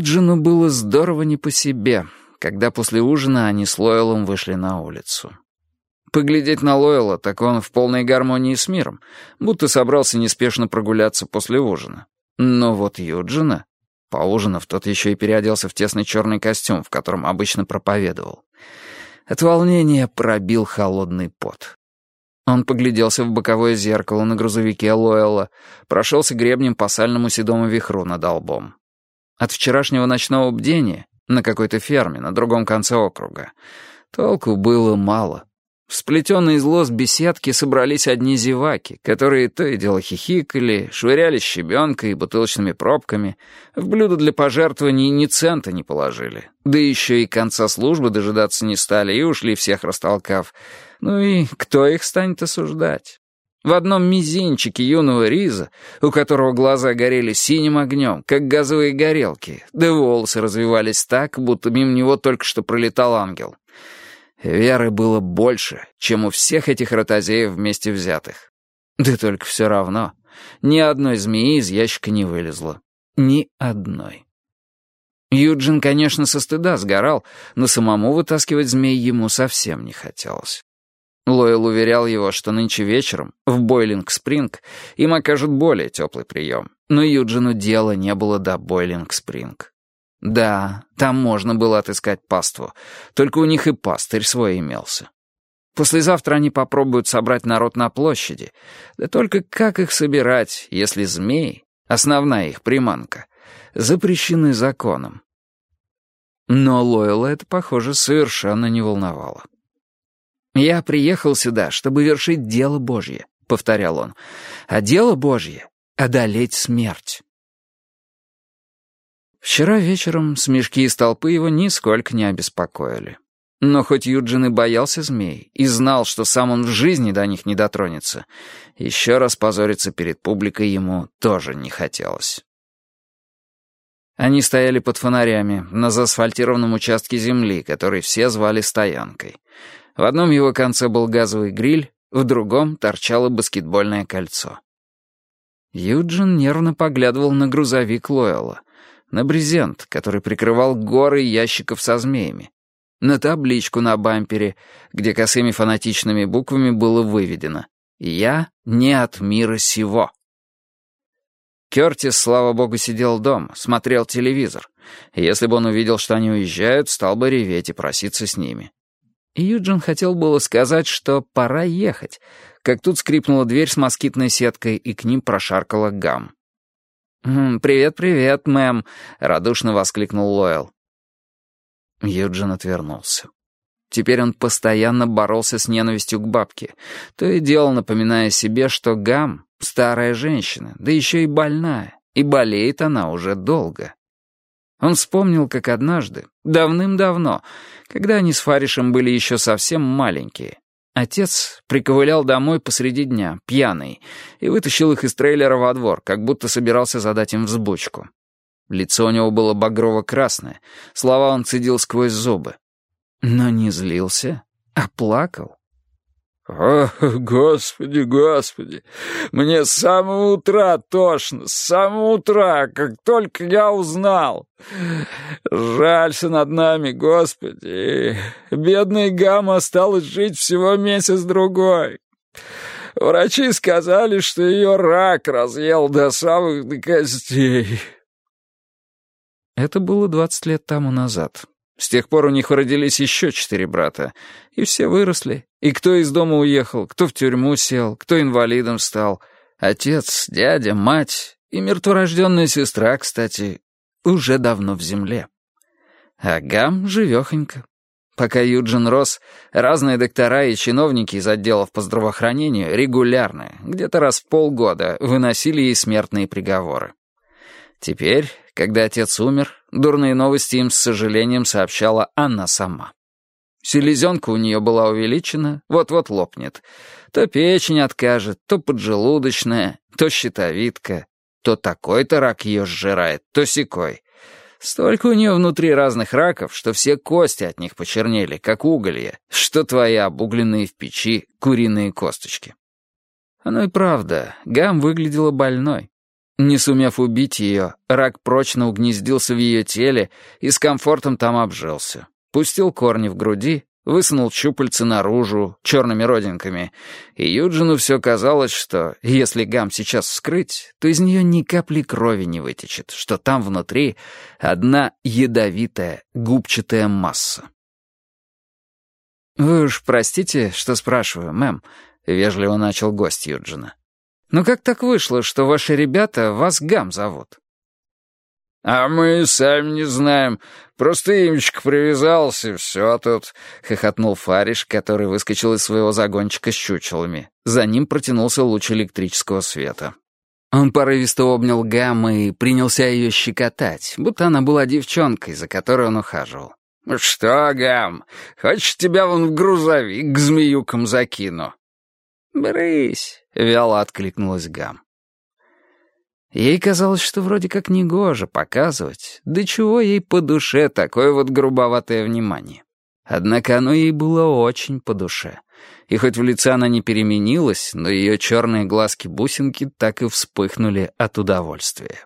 Юджину было здорово не по себе, когда после ужина они с Лойлом вышли на улицу. Поглядеть на Лойла, так он в полной гармонии с миром, будто собрался неспешно прогуляться после ужина. Но вот Юджина... Поужинав, тот еще и переоделся в тесный черный костюм, в котором обычно проповедовал. От волнения пробил холодный пот. Он погляделся в боковое зеркало на грузовике Лойла, прошелся гребнем по сальному седому вихру над лбом. От вчерашнего ночного бдения на какой-то ферме на другом конце округа толку было мало. В сплетенной из лоз беседки собрались одни зеваки, которые то и дело хихикали, швырялись щебенкой и бутылочными пробками, в блюдо для пожертвований ни цента не положили. Да еще и конца службы дожидаться не стали и ушли всех растолкав. Ну и кто их станет осуждать? В одном мизинчике юного Риза, у которого глаза горели синим огнем, как газовые горелки, да волосы развивались так, будто мимо него только что пролетал ангел. Веры было больше, чем у всех этих ротозеев вместе взятых. Да только все равно, ни одной змеи из ящика не вылезло. Ни одной. Юджин, конечно, со стыда сгорал, но самому вытаскивать змей ему совсем не хотелось. Лойл уверял его, что нынче вечером, в Бойлинг-Спринг, им окажут более теплый прием. Но Юджину дела не было до Бойлинг-Спринг. Да, там можно было отыскать паству, только у них и пастырь свой имелся. Послезавтра они попробуют собрать народ на площади. Да только как их собирать, если змеи, основная их приманка, запрещены законом? Но Лойла это, похоже, совершенно не волновало. «Я приехал сюда, чтобы вершить дело Божье», — повторял он. «А дело Божье — одолеть смерть». Вчера вечером смешки из толпы его нисколько не обеспокоили. Но хоть Юджин и боялся змей, и знал, что сам он в жизни до них не дотронется, еще раз позориться перед публикой ему тоже не хотелось. Они стояли под фонарями на заасфальтированном участке земли, который все звали стоянкой. В одном его конце был газовый гриль, в другом торчало баскетбольное кольцо. Юджин нервно поглядывал на грузовик Лойла, на брезент, который прикрывал горы ящиков со змеями, на табличку на бампере, где косыми фанатичными буквами было выведено «Я не от мира сего». Кертис, слава богу, сидел дома, смотрел телевизор. Если бы он увидел, что они уезжают, стал бы реветь и проситься с ними. Юджин хотел было сказать, что пора ехать, как тут скрипнула дверь с москитной сеткой, и к ним прошаркала гам. «Привет-привет, мэм», — радушно воскликнул Лойл. Юджин отвернулся. Теперь он постоянно боролся с ненавистью к бабке, то и дело напоминая себе, что Гам — старая женщина, да еще и больная, и болеет она уже долго. Он вспомнил, как однажды, давным-давно, когда они с Фаришем были еще совсем маленькие, отец приковылял домой посреди дня, пьяный, и вытащил их из трейлера во двор, как будто собирался задать им взбучку. Лицо у него было багрово-красное, слова он цедил сквозь зубы. Но не злился, а плакал. «О, господи, господи! Мне с самого утра тошно, с самого утра, как только я узнал. Жалься над нами, господи. Бедная Гамма осталась жить всего месяц-другой. Врачи сказали, что ее рак разъел до самых костей». Это было двадцать лет тому назад. С тех пор у них родились еще четыре брата, и все выросли. И кто из дома уехал, кто в тюрьму сел, кто инвалидом стал. Отец, дядя, мать и мертворожденная сестра, кстати, уже давно в земле. А Гам живехонько. Пока Юджин рос, разные доктора и чиновники из отделов по здравоохранению регулярно, где-то раз в полгода, выносили ей смертные приговоры. Теперь, когда отец умер, дурные новости им с сожалением сообщала она сама. Селезенка у нее была увеличена, вот-вот лопнет. То печень откажет, то поджелудочная, то щитовидка, то такой-то рак ее сжирает, то сякой. Столько у нее внутри разных раков, что все кости от них почернели, как уголья, что твои обугленные в печи куриные косточки. Оно и правда, Гам выглядела больной. Не сумев убить ее, рак прочно угнездился в ее теле и с комфортом там обжился. Пустил корни в груди, высунул щупальца наружу, черными родинками, и Юджину все казалось, что если гам сейчас вскрыть, то из нее ни капли крови не вытечет, что там внутри одна ядовитая губчатая масса. «Вы уж простите, что спрашиваю, мэм», — вежливо начал гость Юджина. «Но как так вышло, что ваши ребята вас Гам зовут?» «А мы сами не знаем. Просто имечко привязался, все тут», — хохотнул Фариш, который выскочил из своего загончика с чучелами. За ним протянулся луч электрического света. Он порывисто обнял Гам и принялся ее щекотать, будто она была девчонкой, за которой он ухаживал. «Что, Гам, хочешь тебя вон в грузовик к змеюкам закину?» «Брысь!» — вяло откликнулась Гам. Ей казалось, что вроде как негоже показывать, да чего ей по душе такое вот грубоватое внимание. Однако оно ей было очень по душе. И хоть в лице она не переменилась, но ее черные глазки-бусинки так и вспыхнули от удовольствия.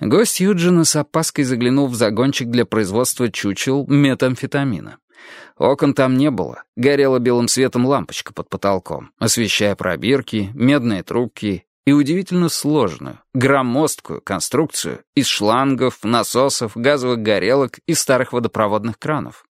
Гость Юджина с опаской заглянул в загончик для производства чучел метамфетамина. Окон там не было, горела белым светом лампочка под потолком, освещая пробирки, медные трубки и удивительно сложную, громоздкую конструкцию из шлангов, насосов, газовых горелок и старых водопроводных кранов.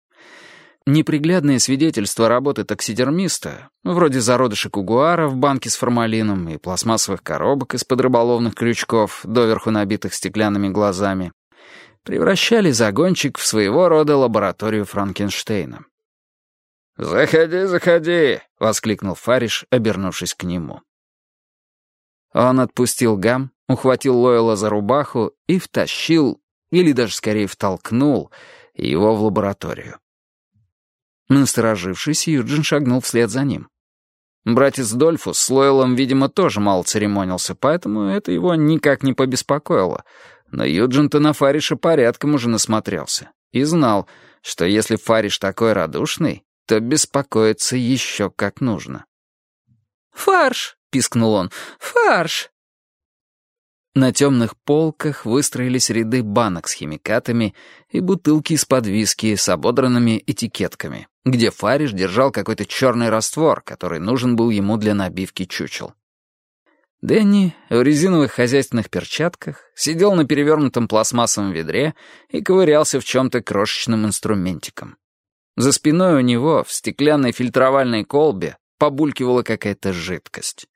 Неприглядные свидетельства работы таксидермиста, вроде зародышек угуара в банке с формалином и пластмассовых коробок из-под рыболовных крючков, доверху набитых стеклянными глазами, превращали загончик в своего рода лабораторию Франкенштейна. «Заходи, заходи!» — воскликнул Фариш, обернувшись к нему. Он отпустил гам, ухватил Лойла за рубаху и втащил, или даже скорее втолкнул, его в лабораторию. Насторожившись, Юджин шагнул вслед за ним. Братец Дольфус с Лойлом, видимо, тоже мало церемонился, поэтому это его никак не побеспокоило — но Юджин-то на Фариша порядком уже насмотрелся и знал, что если Фариш такой радушный, то беспокоиться еще как нужно. «Фарш!» — пискнул он. «Фарш!» На темных полках выстроились ряды банок с химикатами и бутылки из-под виски с ободранными этикетками, где Фариш держал какой-то черный раствор, который нужен был ему для набивки чучел. Дэнни в резиновых хозяйственных перчатках сидел на перевернутом пластмассовом ведре и ковырялся в чем-то крошечным инструментиком. За спиной у него в стеклянной фильтровальной колбе побулькивала какая-то жидкость.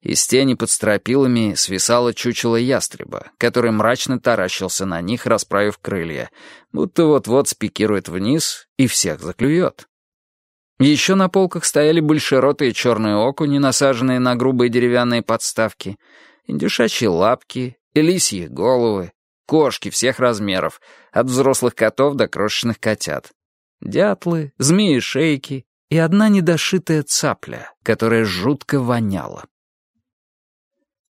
Из тени под стропилами свисало чучело ястреба, который мрачно таращился на них, расправив крылья, будто вот-вот спикирует вниз и всех заклюет. Еще на полках стояли большеротые черные окуни, насаженные на грубые деревянные подставки, индюшачьи лапки, лисьи головы, кошки всех размеров, от взрослых котов до крошечных котят, дятлы, змеи-шейки и одна недошитая цапля, которая жутко воняла.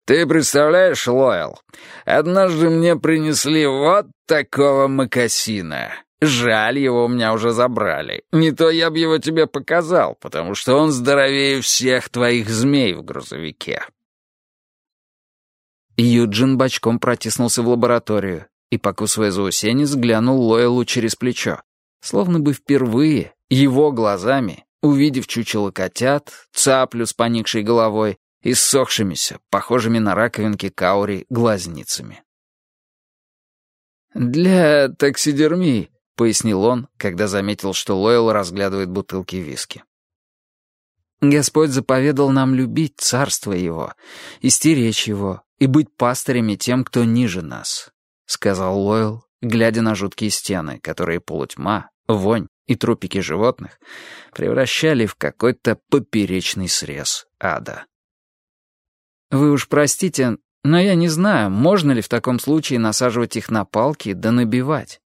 «Ты представляешь, Лойл, однажды мне принесли вот такого макасина. Жаль, его у меня уже забрали. Не то я бы его тебе показал, потому что он здоровее всех твоих змей в грузовике». Юджин бочком протиснулся в лабораторию и, покусывая заусенец, глянул Лойлу через плечо. Словно бы впервые, его глазами, увидев чучело котят, цаплю с поникшей головой и ссохшимися, похожими на раковинки каури, глазницами. «Для таксидермии», — пояснил он, когда заметил, что Лойл разглядывает бутылки виски. «Господь заповедал нам любить царство Его, и стеречь Его, и быть пастырями тем, кто ниже нас», — сказал Лойл, глядя на жуткие стены, которые полутьма, вонь и трупики животных превращали в какой-то поперечный срез ада. «Вы уж простите, но я не знаю, можно ли в таком случае насаживать их на палки да набивать.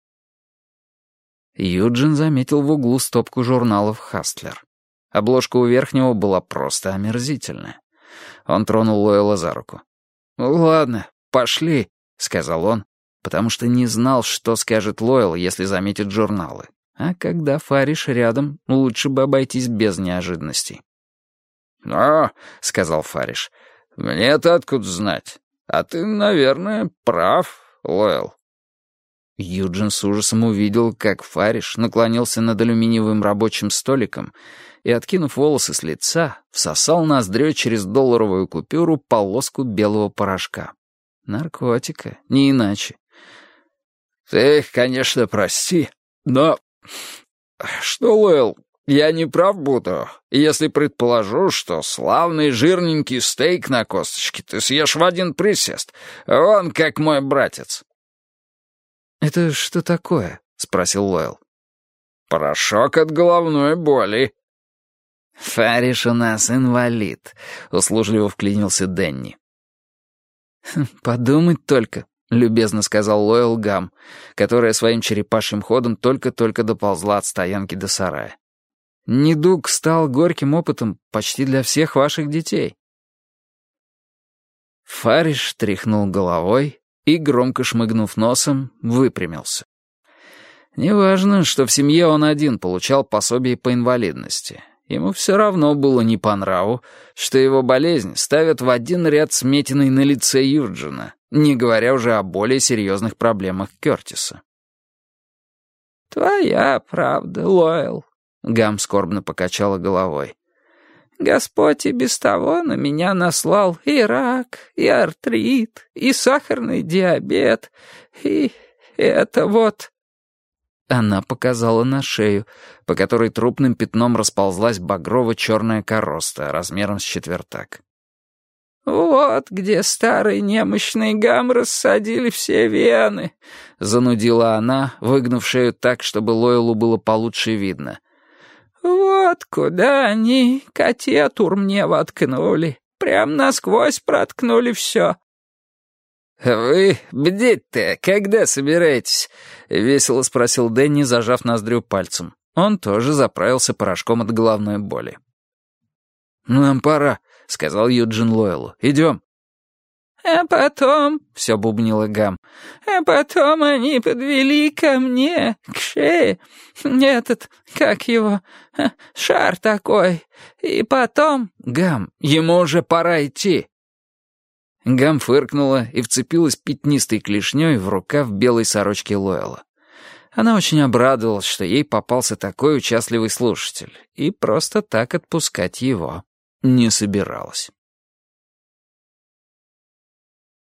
Юджин заметил в углу стопку журналов «Хастлер». Обложка у верхнего была просто омерзительная. Он тронул Лойла за руку. «Ладно, пошли», — сказал он, потому что не знал, что скажет Лойл, если заметит журналы. А когда Фариш рядом, лучше бы обойтись без неожиданностей. «Ну», — сказал Фариш, — «Мне-то откуда знать? А ты, наверное, прав, Лоэл». Юджин с ужасом увидел, как Фариш наклонился над алюминиевым рабочим столиком и, откинув волосы с лица, всосал ноздрёй через долларовую купюру полоску белого порошка. Наркотика, не иначе. «Ты их, конечно, прости, но... Что, Лоэл, я не прав буду, если предположу, что славный жирненький стейк на косточке ты съешь в один присест, он как мой братец». «Это что такое?» — спросил Лойл. «Порошок от головной боли». «Фариш у нас инвалид», — услужливо вклинился Денни. «Хм, «Подумать только», — любезно сказал Лойл Гам, которая своим черепашьим ходом только-только доползла от стоянки до сарая. «Недуг стал горьким опытом почти для всех ваших детей». Фариш тряхнул головой и, громко шмыгнув носом, выпрямился. Неважно, что в семье он один получал пособие по инвалидности. Ему все равно было не по нраву, что его болезнь ставят в один ряд с метиной на лице Юджина, не говоря уже о более серьезных проблемах Кертиса. «Твоя правда, Лойл», — Гам скорбно покачала головой. Господь и без того на меня наслал и рак, и артрит, и сахарный диабет, и это вот...» Она показала на шею, по которой трупным пятном расползлась багрово-черная короста размером с четвертак. «Вот где старый немощный гам рассадили все вены», — занудила она, выгнув шею так, чтобы Лойлу было получше видно. «Вот куда они катетур мне воткнули. Прям насквозь проткнули все». «Вы бдеть-то когда собираетесь?» — весело спросил Дэнни, зажав ноздрю пальцем. Он тоже заправился порошком от головной боли. «Нам пора», — сказал Юджин Лойлу. «Идем». «А потом...» — все бубнила Гам. «А потом они подвели ко мне, к шее, этот, как его, шар такой. И потом...» «Гам, ему уже пора идти». Гам фыркнула и вцепилась пятнистой клешней в рукав белой сорочки Лойла. Она очень обрадовалась, что ей попался такой участливый слушатель, и просто так отпускать его не собиралась.